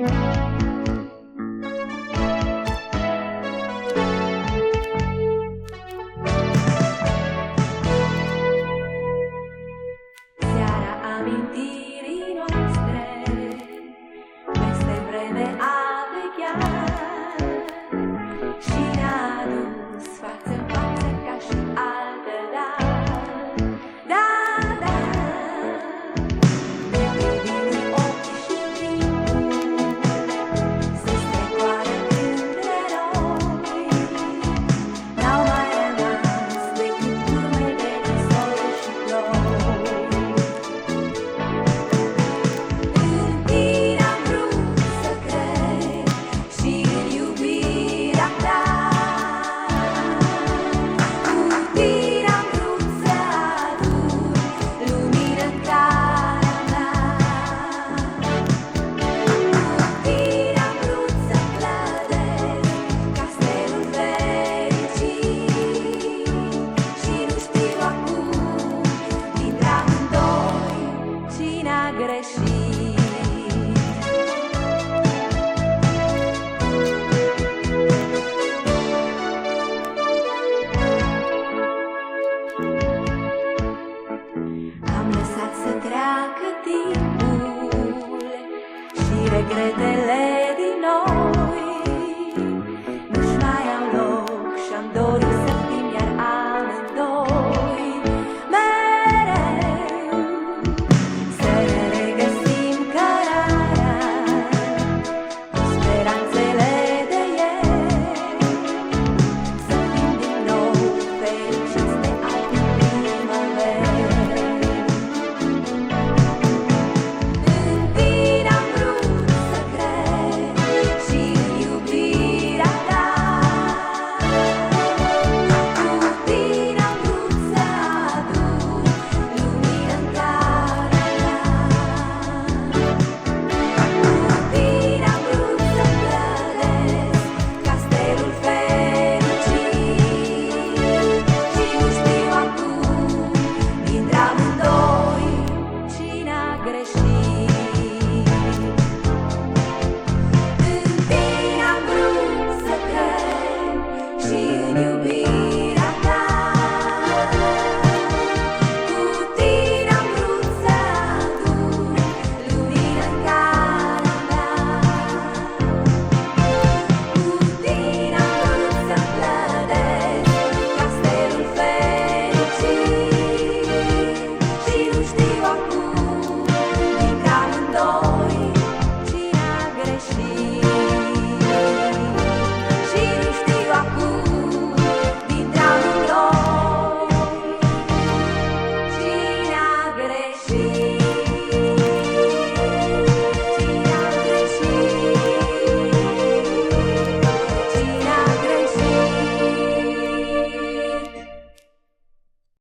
Bye. greșit. Am lăsat să treacă timpul și regretele